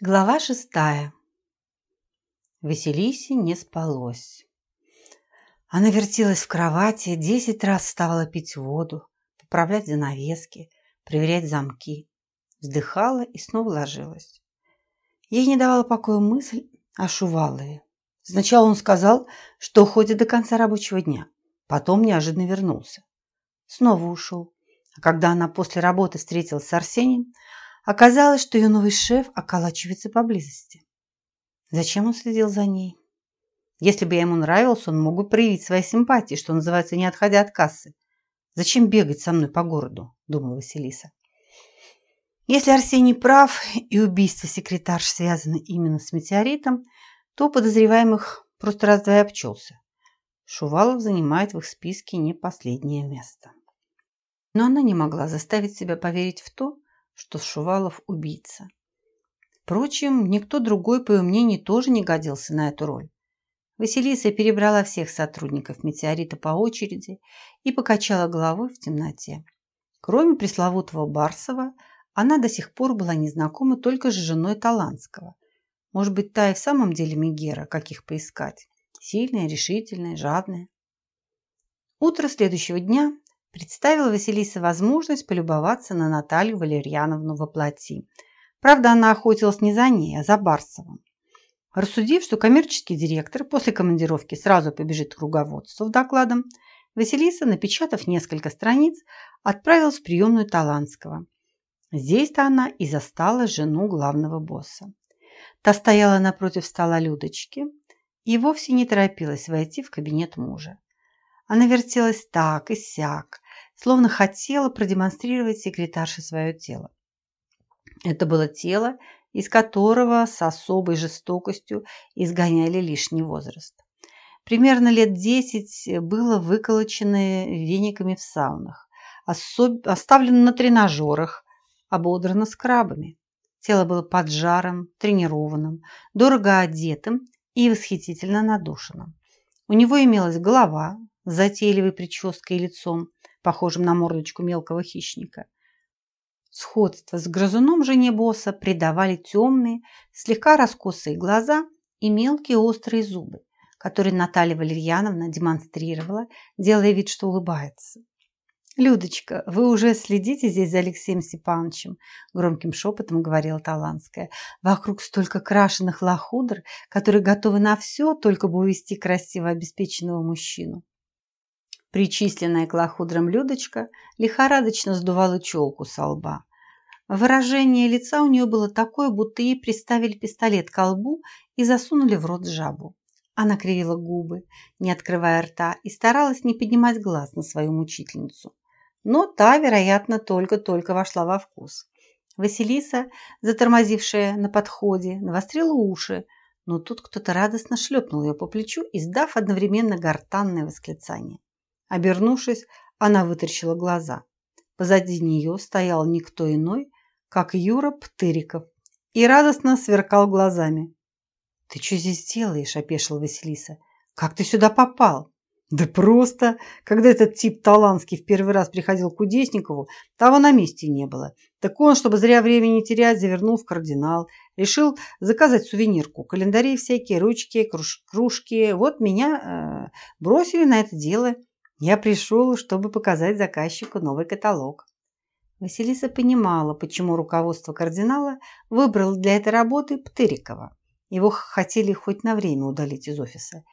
Глава шестая. Василисе не спалось. Она вертелась в кровати, десять раз вставала пить воду, поправлять занавески, проверять замки. Вздыхала и снова ложилась. Ей не давала покоя мысль о Шувалове. Сначала он сказал, что уходит до конца рабочего дня. Потом неожиданно вернулся. Снова ушел. А когда она после работы встретилась с Арсением, Оказалось, что ее новый шеф околачивается поблизости. Зачем он следил за ней? Если бы я ему нравился, он мог бы проявить свои симпатии, что называется, не отходя от кассы. Зачем бегать со мной по городу, думала Василиса. Если Арсений прав и убийство секретарш связано именно с метеоритом, то подозреваемых просто раз-два и обчелся. Шувалов занимает в их списке не последнее место. Но она не могла заставить себя поверить в то, что Шувалов убийца. Впрочем, никто другой, по ее мнению, тоже не годился на эту роль. Василиса перебрала всех сотрудников «Метеорита» по очереди и покачала головой в темноте. Кроме пресловутого Барсова, она до сих пор была незнакома только с женой Таланского. Может быть, та и в самом деле Мегера, каких поискать. Сильная, решительная, жадная. Утро следующего дня представила Василиса возможность полюбоваться на Наталью Валерьяновну во плоти. Правда, она охотилась не за ней, а за Барсовым. Рассудив, что коммерческий директор после командировки сразу побежит к руководству с докладом, Василиса, напечатав несколько страниц, отправилась в приемную Таланского. Здесь-то она и застала жену главного босса. Та стояла напротив стола Людочки и вовсе не торопилась войти в кабинет мужа. Она вертелась так и сяк, словно хотела продемонстрировать секретарше свое тело. Это было тело, из которого с особой жестокостью изгоняли лишний возраст. Примерно лет десять было выколочено вениками в саунах, особ... оставлено на тренажерах, ободрано скрабами. Тело было поджарым, тренированным, дорого одетым и восхитительно надушенным. У него имелась голова с затейливой прической и лицом, похожим на мордочку мелкого хищника. Сходство с грызуном жене босса придавали темные, слегка раскосые глаза и мелкие острые зубы, которые Наталья Валерьяновна демонстрировала, делая вид, что улыбается. «Людочка, вы уже следите здесь за Алексеем Степановичем?» Громким шепотом говорила Таланская. «Вокруг столько крашеных лохудр, которые готовы на все, только бы увести красиво обеспеченного мужчину». Причисленная к лохудрам Людочка лихорадочно сдувала челку со лба. Выражение лица у нее было такое, будто ей приставили пистолет к лбу и засунули в рот жабу. Она кривила губы, не открывая рта, и старалась не поднимать глаз на свою мучительницу. Но та, вероятно, только-только вошла во вкус. Василиса, затормозившая на подходе, навострила уши, но тут кто-то радостно шлепнул ее по плечу, издав одновременно гортанное восклицание. Обернувшись, она вытаращила глаза. Позади нее стоял никто иной, как Юра Птыриков, и радостно сверкал глазами. «Ты что здесь делаешь?» – опешила Василиса. «Как ты сюда попал?» «Да просто! Когда этот тип Таланский в первый раз приходил к Кудесникову, того на месте не было. Так он, чтобы зря времени терять, завернул в кардинал. Решил заказать сувенирку. Календари всякие, ручки, круж кружки. Вот меня э, бросили на это дело. Я пришел, чтобы показать заказчику новый каталог. Василиса понимала, почему руководство кардинала выбрало для этой работы Птырикова. Его хотели хоть на время удалить из офиса.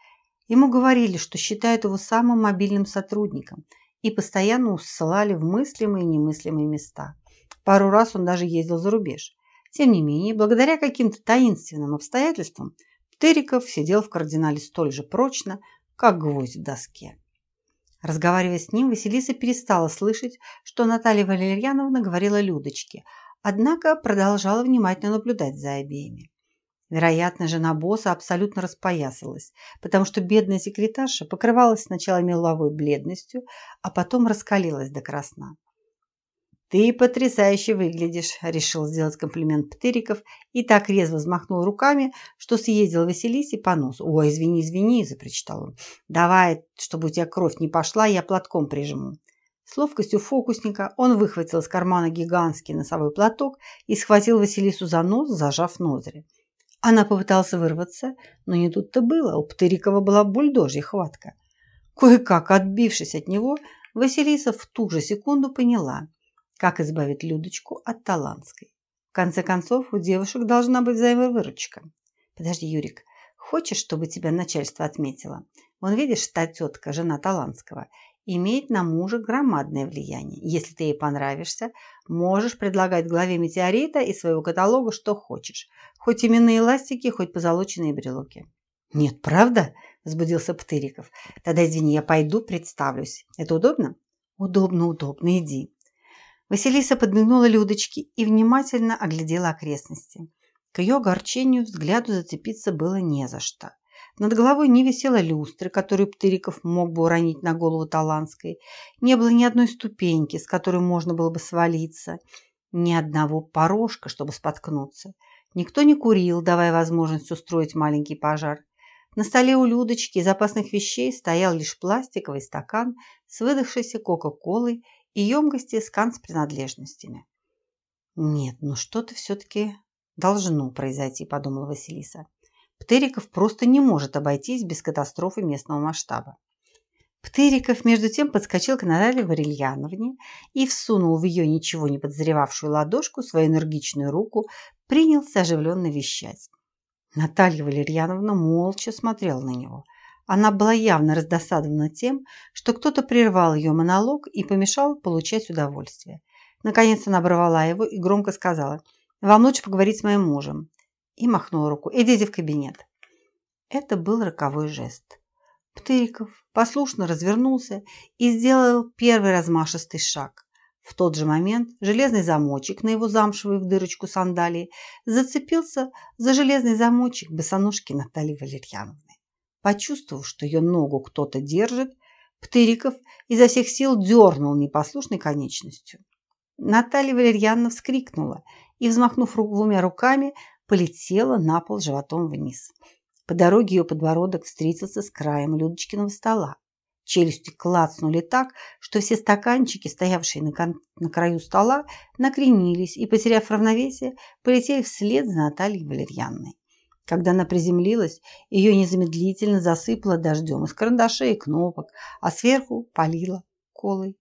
Ему говорили, что считают его самым мобильным сотрудником и постоянно усылали в мыслимые и немыслимые места. Пару раз он даже ездил за рубеж. Тем не менее, благодаря каким-то таинственным обстоятельствам, Птыриков сидел в кардинале столь же прочно, как гвоздь в доске. Разговаривая с ним, Василиса перестала слышать, что Наталья Валерьяновна говорила Людочке, однако продолжала внимательно наблюдать за обеими. Вероятно, жена босса абсолютно распоясалась, потому что бедная секретарша покрывалась сначала меловой бледностью, а потом раскалилась до красна. «Ты потрясающе выглядишь», – решил сделать комплимент Птыриков и так резво взмахнул руками, что съездил Василисе по носу. «Ой, извини, извини», – запричитал он. «Давай, чтобы у тебя кровь не пошла, я платком прижму». С ловкостью фокусника он выхватил из кармана гигантский носовой платок и схватил Василису за нос, зажав ноздри. Она попыталась вырваться, но не тут-то было. У Птырикова была бульдожья хватка. Кое-как отбившись от него, Василиса в ту же секунду поняла, как избавить Людочку от Таланской. В конце концов, у девушек должна быть взаимовыручка. Подожди, Юрик, хочешь, чтобы тебя начальство отметило? Вон видишь, та тетка, жена Таланского, имеет на мужа громадное влияние. Если ты ей понравишься, можешь предлагать главе метеорита и своего каталога что хочешь. Хоть именные ластики, хоть позолоченные брелоки. Нет, правда? Возбудился Птыриков. Тогда извини, я пойду представлюсь. Это удобно? Удобно, удобно, иди. Василиса подмигнула Людочке и внимательно оглядела окрестности. К ее огорчению взгляду зацепиться было не за что. Над головой не висела люстры, которую Птыриков мог бы уронить на голову Таланской. Не было ни одной ступеньки, с которой можно было бы свалиться. Ни одного порожка, чтобы споткнуться. Никто не курил, давая возможность устроить маленький пожар. На столе у Людочки из опасных вещей стоял лишь пластиковый стакан с выдохшейся кока-колой и емкости с канцпринадлежностями. «Нет, ну что-то все-таки должно произойти», – подумала Василиса. Птыриков просто не может обойтись без катастрофы местного масштаба. Птыриков, между тем, подскочил к Наталье Варильяновне и всунул в ее ничего не подозревавшую ладошку свою энергичную руку, принялся оживленно вещать. Наталья Валерьяновна молча смотрела на него. Она была явно раздосадована тем, что кто-то прервал ее монолог и помешал получать удовольствие. Наконец она оборвала его и громко сказала «Вам лучше поговорить с моим мужем» и махнула руку «Идите в кабинет». Это был роковой жест. Птыриков послушно развернулся и сделал первый размашистый шаг. В тот же момент железный замочек на его замшевой в дырочку сандалии зацепился за железный замочек босоножки Натальи Валерьяновны. Почувствовав, что ее ногу кто-то держит, Птыриков изо всех сил дернул непослушной конечностью. Наталья Валерьяновна вскрикнула и, взмахнув двумя руками, полетела на пол животом вниз. По дороге ее подбородок встретился с краем Людочкиного стола. Челюсти клацнули так, что все стаканчики, стоявшие на, кон- на краю стола, накренились и, потеряв равновесие, полетели вслед за Натальей Валерьянной. Когда она приземлилась, ее незамедлительно засыпало дождем из карандашей и кнопок, а сверху полила колой.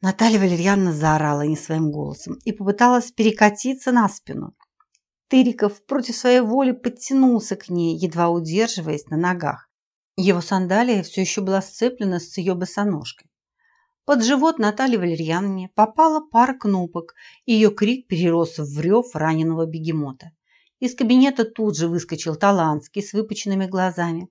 Наталья Валерьяновна заорала не своим голосом и попыталась перекатиться на спину. Тыриков против своей воли подтянулся к ней, едва удерживаясь на ногах. Его сандалия все еще была сцеплена с ее босоножкой. Под живот Натальи Валерьяновне попала пара кнопок, и ее крик перерос в рев раненого бегемота. Из кабинета тут же выскочил Таланский с выпученными глазами.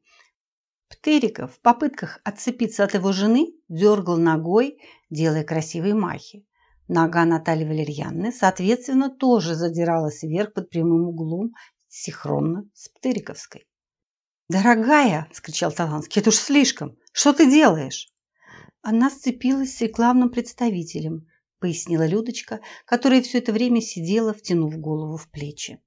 Птыриков в попытках отцепиться от его жены дергал ногой, делая красивые махи. Нога Натальи Валерьяновны, соответственно, тоже задиралась вверх под прямым углом, синхронно с Птыриковской. «Дорогая!» – вскричал Таланский. «Это уж слишком! Что ты делаешь?» Она сцепилась с рекламным представителем, пояснила Людочка, которая все это время сидела, втянув голову в плечи.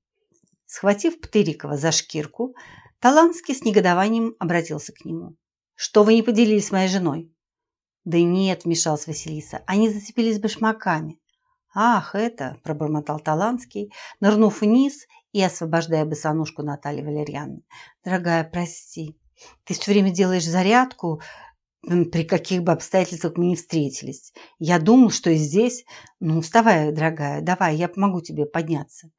Схватив Птырикова за шкирку, Таланский с негодованием обратился к нему. «Что вы не поделились с моей женой?» «Да нет», – вмешалась Василиса, – «они зацепились башмаками». «Ах, это!» – пробормотал Таланский, нырнув вниз и освобождая босоножку Натальи Валерьяновны. «Дорогая, прости, ты все время делаешь зарядку, при каких бы обстоятельствах мы не встретились. Я думал, что и здесь... Ну, вставай, дорогая, давай, я помогу тебе подняться»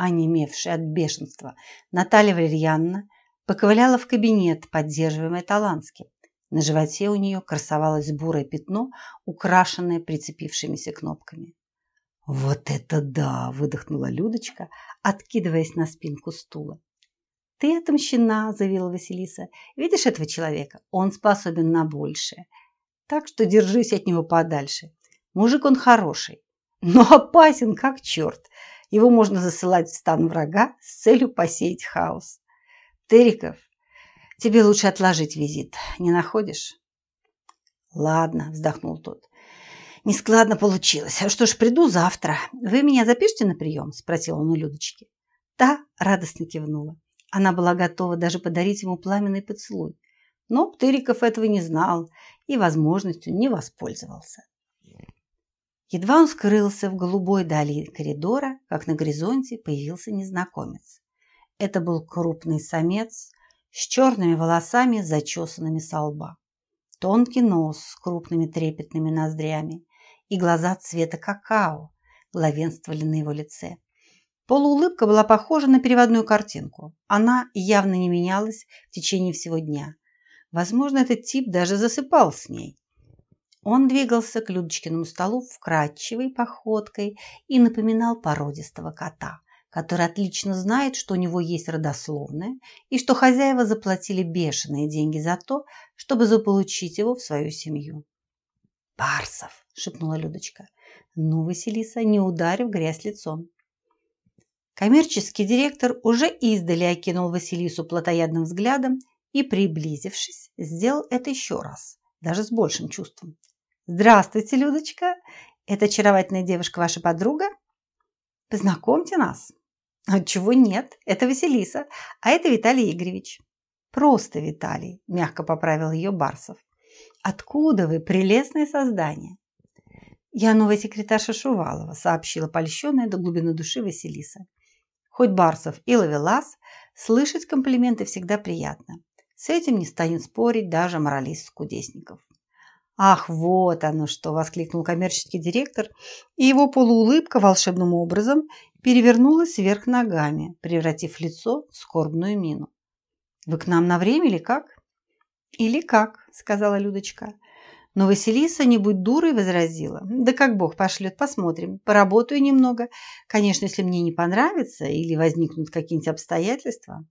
онемевшая от бешенства, Наталья Валерьяновна поковыляла в кабинет, поддерживаемая Таланским. На животе у нее красовалось бурое пятно, украшенное прицепившимися кнопками. «Вот это да!» – выдохнула Людочка, откидываясь на спинку стула. «Ты отомщена!» – заявила Василиса. «Видишь этого человека? Он способен на большее. Так что держись от него подальше. Мужик он хороший, но опасен как черт. Его можно засылать в стан врага с целью посеять хаос. Териков, тебе лучше отложить визит, не находишь? Ладно, вздохнул тот. Нескладно получилось. Что ж, приду завтра. Вы меня запишите на прием? Спросил он у Людочки. Та радостно кивнула. Она была готова даже подарить ему пламенный поцелуй. Но Птыриков этого не знал и возможностью не воспользовался. Едва он скрылся в голубой дали коридора, как на горизонте появился незнакомец. Это был крупный самец с черными волосами, зачесанными со лба. Тонкий нос с крупными трепетными ноздрями и глаза цвета какао главенствовали на его лице. Полуулыбка была похожа на переводную картинку. Она явно не менялась в течение всего дня. Возможно, этот тип даже засыпал с ней. Он двигался к Людочкиному столу вкрадчивой походкой и напоминал породистого кота, который отлично знает, что у него есть родословная и что хозяева заплатили бешеные деньги за то, чтобы заполучить его в свою семью. «Барсов!» – шепнула Людочка. «Ну, Василиса, не ударив грязь лицом». Коммерческий директор уже издали окинул Василису плотоядным взглядом и, приблизившись, сделал это еще раз, даже с большим чувством. «Здравствуйте, Людочка! Это очаровательная девушка ваша подруга? Познакомьте нас!» «Отчего нет? Это Василиса, а это Виталий Игоревич». «Просто Виталий», – мягко поправил ее Барсов. «Откуда вы, прелестное создание?» «Я новая секретарша Шувалова», – сообщила польщенная до глубины души Василиса. Хоть Барсов и ловелас, слышать комплименты всегда приятно. С этим не станет спорить даже моралист Кудесников. «Ах, вот оно что!» – воскликнул коммерческий директор, и его полуулыбка волшебным образом перевернулась вверх ногами, превратив лицо в скорбную мину. «Вы к нам на время или как?» «Или как?» – сказала Людочка. Но Василиса, не будь дурой, возразила. «Да как Бог пошлет, посмотрим. Поработаю немного. Конечно, если мне не понравится или возникнут какие-нибудь обстоятельства».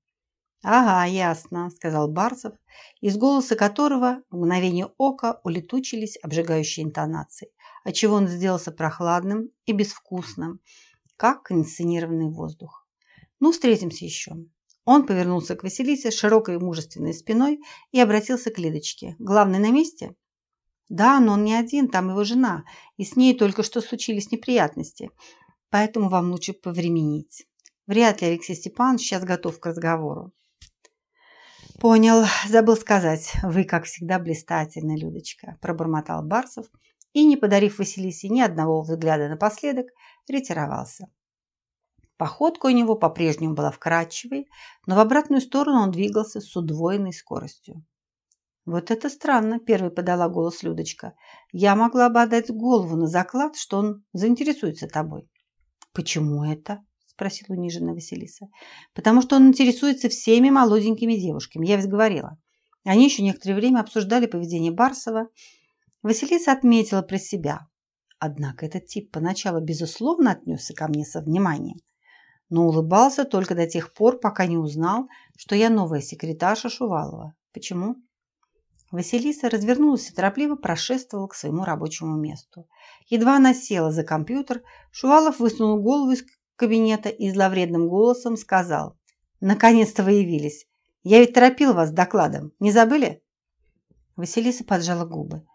«Ага, ясно», – сказал Барсов, из голоса которого в мгновение ока улетучились обжигающие интонации, отчего он сделался прохладным и безвкусным, как кондиционированный воздух. «Ну, встретимся еще». Он повернулся к Василисе широкой мужественной спиной и обратился к Лидочке. «Главный на месте?» Да, но он не один, там его жена, и с ней только что случились неприятности. Поэтому вам лучше повременить. Вряд ли Алексей Степанович сейчас готов к разговору. Понял, забыл сказать. Вы, как всегда, блистательны, Людочка, пробормотал Барсов и, не подарив Василисе ни одного взгляда напоследок, ретировался. Походка у него по-прежнему была вкрадчивой, но в обратную сторону он двигался с удвоенной скоростью. «Вот это странно», – первой подала голос Людочка. «Я могла бы отдать голову на заклад, что он заинтересуется тобой». «Почему это?» – спросила униженная Василиса. «Потому что он интересуется всеми молоденькими девушками, я ведь говорила». Они еще некоторое время обсуждали поведение Барсова. Василиса отметила про себя. Однако этот тип поначалу безусловно отнесся ко мне со вниманием, но улыбался только до тех пор, пока не узнал, что я новая секретарша Шувалова. Почему? Василиса развернулась и торопливо прошествовала к своему рабочему месту. Едва она села за компьютер, Шувалов высунул голову из кабинета и зловредным голосом сказал «Наконец-то вы явились! Я ведь торопил вас докладом. Не забыли?» Василиса поджала губы.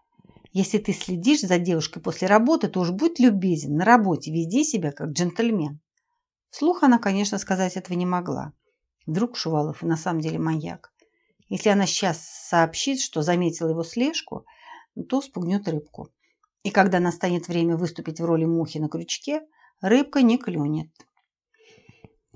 «Если ты следишь за девушкой после работы, то уж будь любезен, на работе веди себя как джентльмен». Вслух она, конечно, сказать этого не могла. Вдруг Шувалов на самом деле маньяк. Если она сейчас сообщит, что заметила его слежку, то спугнет рыбку. И когда настанет время выступить в роли мухи на крючке, рыбка не клюнет.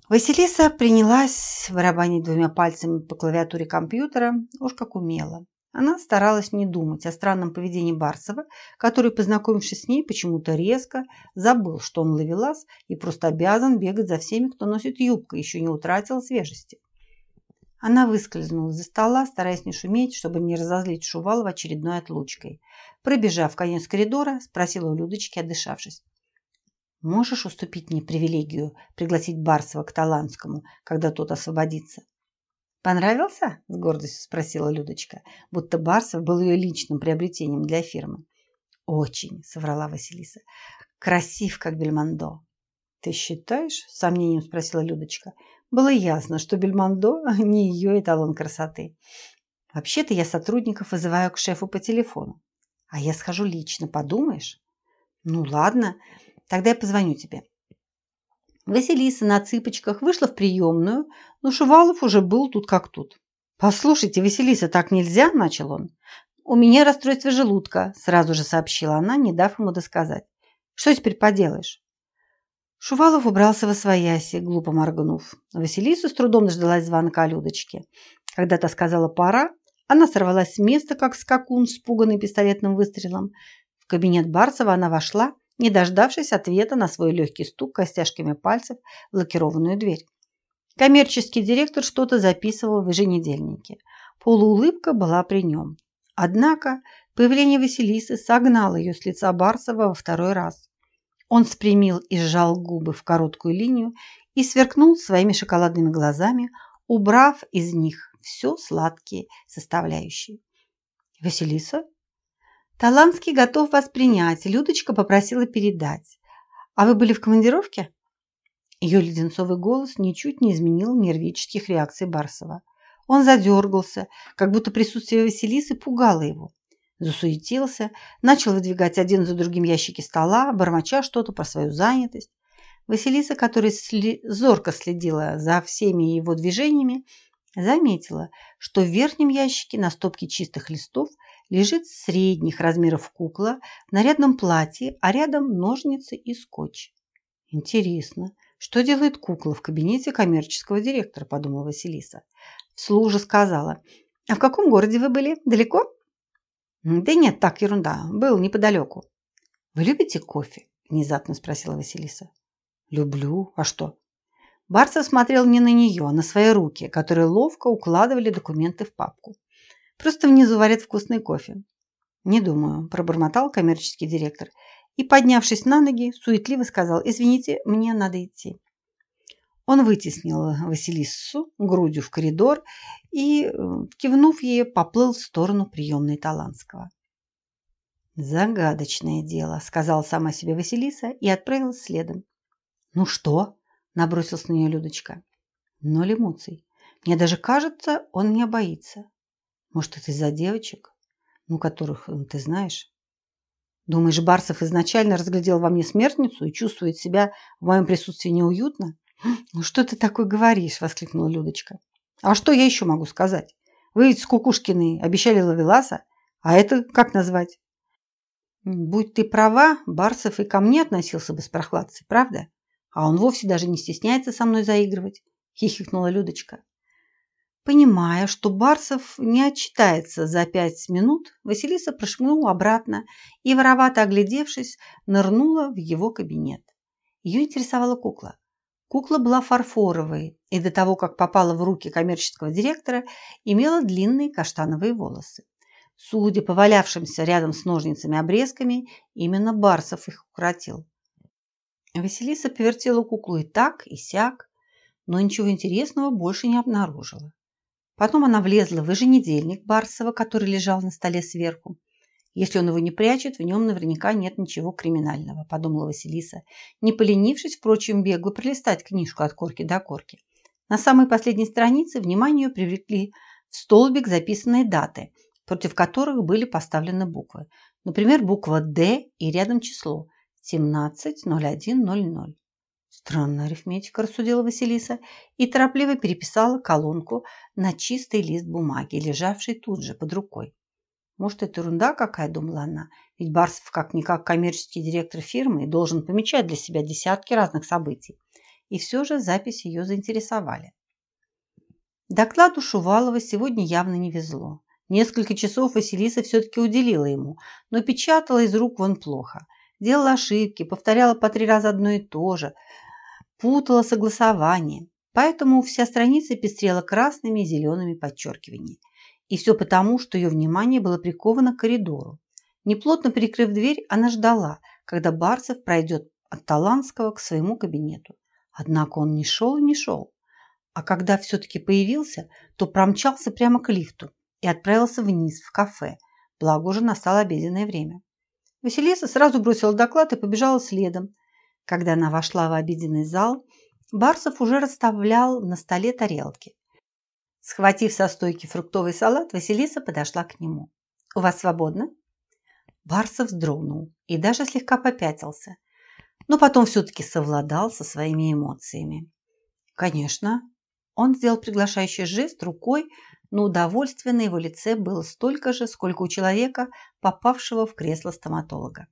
Василиса принялась барабанить двумя пальцами по клавиатуре компьютера, уж как умела. Она старалась не думать о странном поведении Барсова, который, познакомившись с ней, почему-то резко забыл, что он ловелас и просто обязан бегать за всеми, кто носит юбку, еще не утратил свежести. Она выскользнула за стола, стараясь не шуметь, чтобы не разозлить Шувалова очередной отлучкой. Пробежав конец коридора, спросила у Людочки, отдышавшись. «Можешь уступить мне привилегию пригласить Барсова к Таланскому, когда тот освободится?» «Понравился?» – с гордостью спросила Людочка, будто Барсов был ее личным приобретением для фирмы. «Очень», – соврала Василиса. «Красив, как Бельмондо». «Ты считаешь?» – с сомнением спросила Людочка. Было ясно, что Бельмондо не ее эталон красоты. Вообще-то я сотрудников вызываю к шефу по телефону. А я схожу лично, подумаешь? Ну ладно, тогда я позвоню тебе. Василиса на цыпочках вышла в приемную, но Шувалов уже был тут как тут. «Послушайте, Василиса, так нельзя?» – начал он. «У меня расстройство желудка», – сразу же сообщила она, не дав ему досказать. «Что теперь поделаешь?» Шувалов убрался во свояси, глупо моргнув. Василиса с трудом дождалась звонка Людочки. Когда та сказала «пора», она сорвалась с места, как скакун, спуганный пистолетным выстрелом. В кабинет Барсова она вошла, не дождавшись ответа на свой легкий стук костяшками пальцев в лакированную дверь. Коммерческий директор что-то записывал в еженедельнике. Полуулыбка была при нем. Однако появление Василисы согнало ее с лица Барсова во второй раз. Он спрямил и сжал губы в короткую линию и сверкнул своими шоколадными глазами, убрав из них все сладкие составляющие. «Василиса?» «Таланский готов вас принять. Людочка попросила передать. А вы были в командировке?» Ее леденцовый голос ничуть не изменил нервических реакций Барсова. Он задергался, как будто присутствие Василисы пугало его. Засуетился, начал выдвигать один за другим ящики стола, бормоча что-то про свою занятость. Василиса, которая сли... зорко следила за всеми его движениями, заметила, что в верхнем ящике на стопке чистых листов лежит средних размеров кукла в нарядном платье, а рядом ножницы и скотч. Интересно, что делает кукла в кабинете коммерческого директора, подумала Василиса. Вслух же сказала. А в каком городе вы были? Далеко? Да нет, так, ерунда. Был неподалеку. Вы любите кофе? Внезапно спросила Василиса. Люблю. А что? Барсов смотрел не на нее, а на свои руки, которые ловко укладывали документы в папку. Просто внизу варят вкусный кофе. Не думаю, пробормотал коммерческий директор и, поднявшись на ноги, суетливо сказал «Извините, мне надо идти». Он вытеснил Василису грудью в коридор и, кивнув ей, поплыл в сторону приемной Таланского. «Загадочное дело», – сказала сама себе Василиса и отправилась следом. «Ну что?» – набросилась на нее Людочка. Ноль эмоций. Мне даже кажется, он меня боится. Может, это из-за девочек, ну, которых ты знаешь? Думаешь, Барсов изначально разглядел во мне смертницу и чувствует себя в моем присутствии неуютно? Ну что ты такое говоришь? Воскликнула Людочка. А что я еще могу сказать? Вы ведь с Кукушкиной обещали Лавеласа, а это как назвать? Будь ты права, Барсов и ко мне относился бы с прохладцей, правда? А он вовсе даже не стесняется со мной заигрывать, хихикнула Людочка. Понимая, что Барсов не отчитается за пять минут, Василиса прошмынула обратно и, воровато оглядевшись, нырнула в его кабинет. Ее интересовала кукла. Кукла была фарфоровой и до того, как попала в руки коммерческого директора, имела длинные каштановые волосы. Судя по валявшимся рядом с ножницами обрезками, именно Барсов их укоротил. Василиса повертела куклу и так, и сяк, но ничего интересного больше не обнаружила. Потом она влезла в еженедельник Барсова, который лежал на столе сверху. Если он его не прячет, в нем наверняка нет ничего криминального, подумала Василиса, не поленившись, впрочем, бегло пролистать книжку от корки до корки. На самой последней странице внимание привлекли в столбик записанные даты, против которых были поставлены буквы. Например, буква «Д» и рядом число 17.01.00. Странная арифметика, рассудила Василиса и торопливо переписала колонку на чистый лист бумаги, лежавший тут же под рукой. Может, это ерунда какая, думала она, ведь Барсов как-никак коммерческий директор фирмы и должен помечать для себя десятки разных событий. И все же записи ее заинтересовали. Докладу Шувалова сегодня явно не везло. Несколько часов Василиса все-таки уделила ему, но печатала из рук вон плохо. Делала ошибки, повторяла по три раза одно и то же – путала согласование, поэтому вся страница пестрела красными и зелеными подчеркиваниями. И все потому, что ее внимание было приковано к коридору. Неплотно прикрыв дверь, она ждала, когда Барсов пройдет от Таланского к своему кабинету. Однако он не шел и не шел. А когда все-таки появился, то промчался прямо к лифту и отправился вниз, в кафе, благо уже настало обеденное время. Василиса сразу бросила доклад и побежала следом, когда она вошла в обеденный зал, Барсов уже расставлял на столе тарелки. Схватив со стойки фруктовый салат, Василиса подошла к нему. «У вас свободно?» Барсов вздрогнул и даже слегка попятился, но потом все-таки совладал со своими эмоциями. «Конечно». Он сделал приглашающий жест рукой, но удовольствия на его лице было столько же, сколько у человека, попавшего в кресло стоматолога.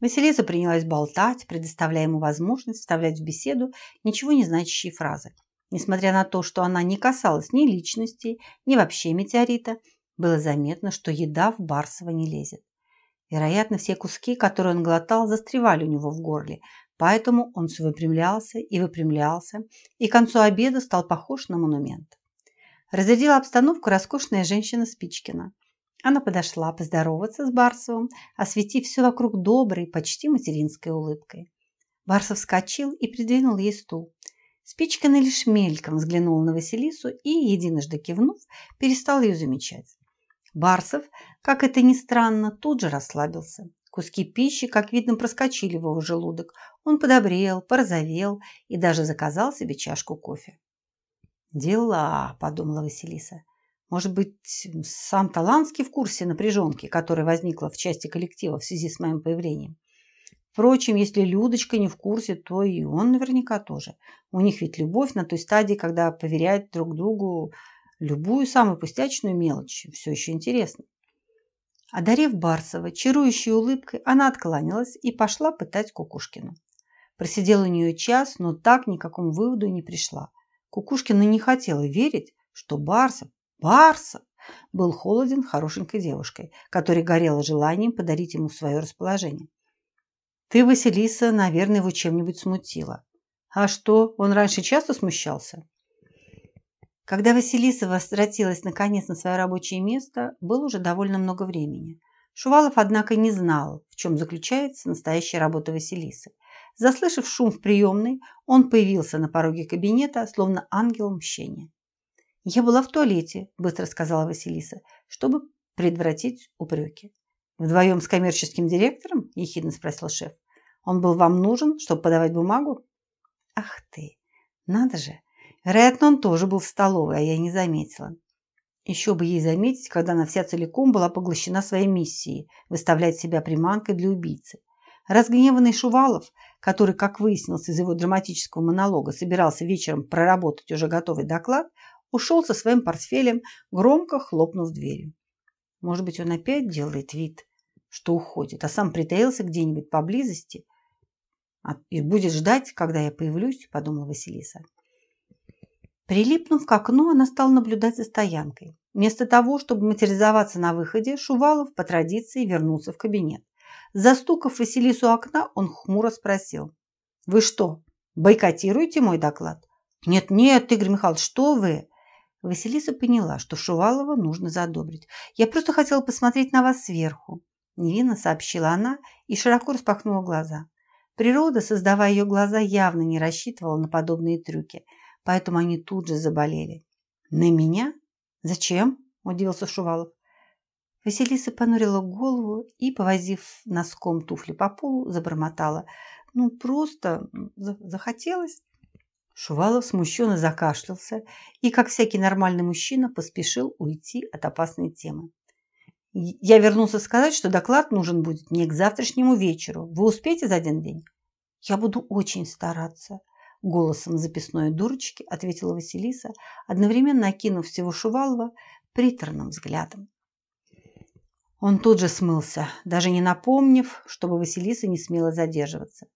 Василиса принялась болтать, предоставляя ему возможность вставлять в беседу ничего не значащие фразы. Несмотря на то, что она не касалась ни личности, ни вообще метеорита, было заметно, что еда в Барсова не лезет. Вероятно, все куски, которые он глотал, застревали у него в горле, поэтому он все выпрямлялся и выпрямлялся, и к концу обеда стал похож на монумент. Разрядила обстановку роскошная женщина Спичкина. Она подошла поздороваться с Барсовым, осветив все вокруг доброй, почти материнской улыбкой. Барсов вскочил и придвинул ей стул. Спичкина лишь мельком взглянула на Василису и, единожды кивнув, перестал ее замечать. Барсов, как это ни странно, тут же расслабился. Куски пищи, как видно, проскочили в его желудок. Он подобрел, порозовел и даже заказал себе чашку кофе. «Дела», – подумала Василиса. «Может быть, сам Таланский в курсе напряженки, которая возникла в части коллектива в связи с моим появлением? Впрочем, если Людочка не в курсе, то и он наверняка тоже. У них ведь любовь на той стадии, когда поверяют друг другу любую самую пустячную мелочь. Все еще интересно. Одарив Барсова чарующей улыбкой, она откланялась и пошла пытать Кукушкину. Просидела у нее час, но так ни к какому выводу не пришла. Кукушкина не хотела верить, что Барсов, Барсов, был холоден хорошенькой девушкой, которая горела желанием подарить ему свое расположение. «Ты, Василиса, наверное, его чем-нибудь смутила. А что, он раньше часто смущался?» Когда Василиса возвратилась наконец на свое рабочее место, было уже довольно много времени. Шувалов, однако, не знал, в чем заключается настоящая работа Василисы. Заслышав шум в приемной, он появился на пороге кабинета, словно ангел мщения. «Я была в туалете», – быстро сказала Василиса, чтобы предотвратить упреки. «Вдвоем с коммерческим директором?» – ехидно спросил шеф. «Он был вам нужен, чтобы подавать бумагу?» «Ах ты! Надо же! Вероятно, он тоже был в столовой, а я не заметила. Еще бы ей заметить, когда она вся целиком была поглощена своей миссией – выставлять себя приманкой для убийцы. Разгневанный Шувалов, который, как выяснилось из его драматического монолога, собирался вечером проработать уже готовый доклад, ушел со своим портфелем, громко хлопнув дверью. Может быть, он опять делает вид, что уходит, а сам притаился где-нибудь поблизости и будет ждать, когда я появлюсь, подумала Василиса. Прилипнув к окну, она стала наблюдать за стоянкой. Вместо того, чтобы материализоваться на выходе, Шувалов по традиции вернулся в кабинет. Застукав Василису окна, он хмуро спросил. «Вы что, бойкотируете мой доклад?» «Нет-нет, Игорь Михайлович, что вы?» Василиса поняла, что Шувалова нужно задобрить. «Я просто хотела посмотреть на вас сверху», – невинно сообщила она и широко распахнула глаза. Природа, создавая ее глаза, явно не рассчитывала на подобные трюки – поэтому они тут же заболели. «На меня? Зачем?» – удивился Шувалов. Василиса понурила голову и, повозив носком туфли по полу, забормотала. «Ну, просто захотелось». Шувалов смущенно закашлялся и, как всякий нормальный мужчина, поспешил уйти от опасной темы. «Я вернулся сказать, что доклад нужен будет мне к завтрашнему вечеру. Вы успеете за один день?» «Я буду очень стараться», Голосом записной дурочки ответила Василиса, одновременно окинув всего Шувалова приторным взглядом. Он тут же смылся, даже не напомнив, чтобы Василиса не смела задерживаться.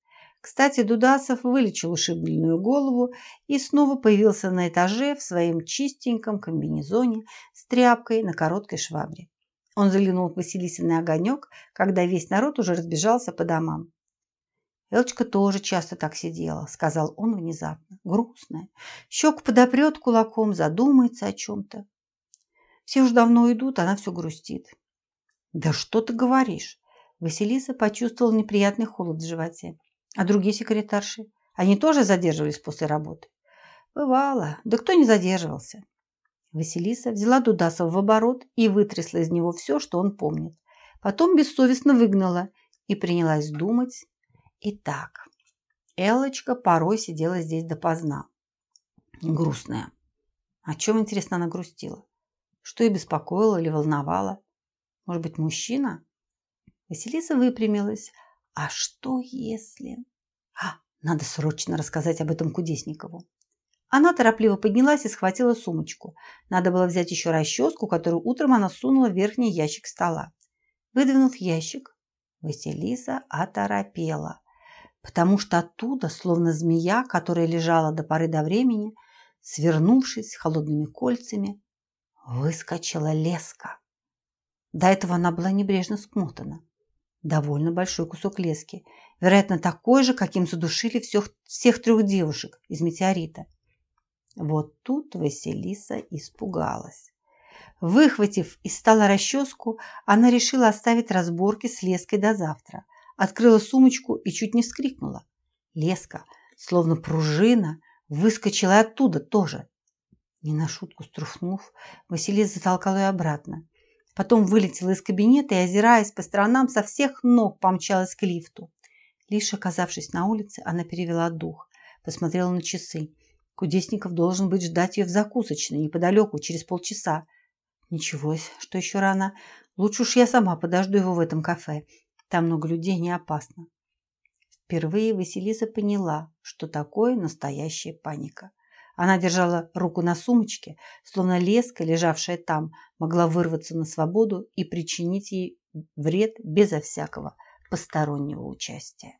Кстати, Дудасов вылечил ушибленную голову и снова появился на этаже в своем чистеньком комбинезоне с тряпкой на короткой швабре. Он заглянул в Василисиный огонек, когда весь народ уже разбежался по домам. Элочка тоже часто так сидела, сказал он внезапно. Грустная. Щеку подопрет кулаком, задумается о чем-то. Все уже давно идут, она все грустит. Да что ты говоришь? Василиса почувствовала неприятный холод в животе. А другие секретарши? Они тоже задерживались после работы? Бывало. Да кто не задерживался? Василиса взяла Дудасова в оборот и вытрясла из него все, что он помнит. Потом бессовестно выгнала и принялась думать Итак, Элочка порой сидела здесь допоздна. Грустная. О чем, интересно, она грустила? Что ее беспокоило или волновало? Может быть, мужчина? Василиса выпрямилась. А что если... А, надо срочно рассказать об этом Кудесникову. Она торопливо поднялась и схватила сумочку. Надо было взять еще расческу, которую утром она сунула в верхний ящик стола. Выдвинув ящик, Василиса оторопела, потому что оттуда, словно змея, которая лежала до поры до времени, свернувшись холодными кольцами, выскочила леска. До этого она была небрежно смотана. Довольно большой кусок лески, вероятно, такой же, каким задушили всех, всех трех девушек из метеорита. Вот тут Василиса испугалась. Выхватив из стола расческу, она решила оставить разборки с леской до завтра. Открыла сумочку и чуть не вскрикнула. Леска, словно пружина, выскочила оттуда тоже. Не на шутку струхнув, Василиса затолкала ее обратно. Потом вылетела из кабинета и, озираясь по сторонам, со всех ног помчалась к лифту. Лишь оказавшись на улице, она перевела дух, посмотрела на часы. Кудесников должен быть ждать ее в закусочной, неподалеку, через полчаса. Ничего, что еще рано. Лучше уж я сама подожду его в этом кафе. Там много людей, не опасно. Впервые Василиса поняла, что такое настоящая паника. Она держала руку на сумочке, словно леска, лежавшая там, могла вырваться на свободу и причинить ей вред безо всякого постороннего участия.